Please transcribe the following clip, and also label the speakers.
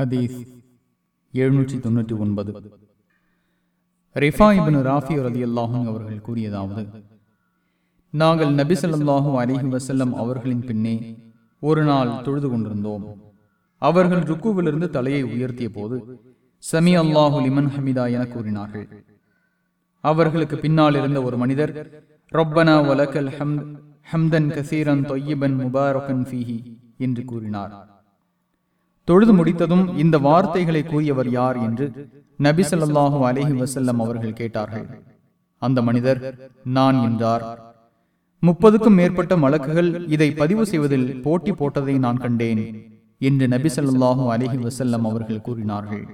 Speaker 1: ஹதீஸ் எழுநூற்றி தொன்னூற்றி ஒன்பது. ரிஃபாயிபின் ராஃபி ரதி அல்லாஹும் அவர்கள் கூறியதாவது நாங்கள் நபி ஸல்லல்லாஹு அலைஹி வஸல்லம் அவர்களின் பின்னே ஒரு நாள் தொழுது கொண்டிருந்தோம். அவர்கள் ருக்குவிலிருந்து தலையை உயர்த்திய போது சமி அல்லாஹு லிமன் ஹமிதா என கூறினார்கள். அவர்களுக்கு பின்னால் இருந்த ஒரு மனிதர் ரொப்பனா வலக்கல் ஹம்தன் கசீரன் தொய்யிபன் முபாரகன் ஃபீஹி என்று கூறினார். தொழுது முடித்ததும் இந்த வார்த்தைகளை கூறியவர் யார் என்று நபி சொல்லாஹு அலைஹி வசல்லம் அவர்கள் கேட்டார்கள். அந்த மனிதர் நான் என்றார். முப்பதுக்கும் மேற்பட்ட வழக்குகள் இதை பதிவு செய்வதில் போட்டி போட்டதை நான் கண்டேன் என்று நபி சொல்லாஹு அலஹி வசல்லம் அவர்கள் கூறினார்கள்.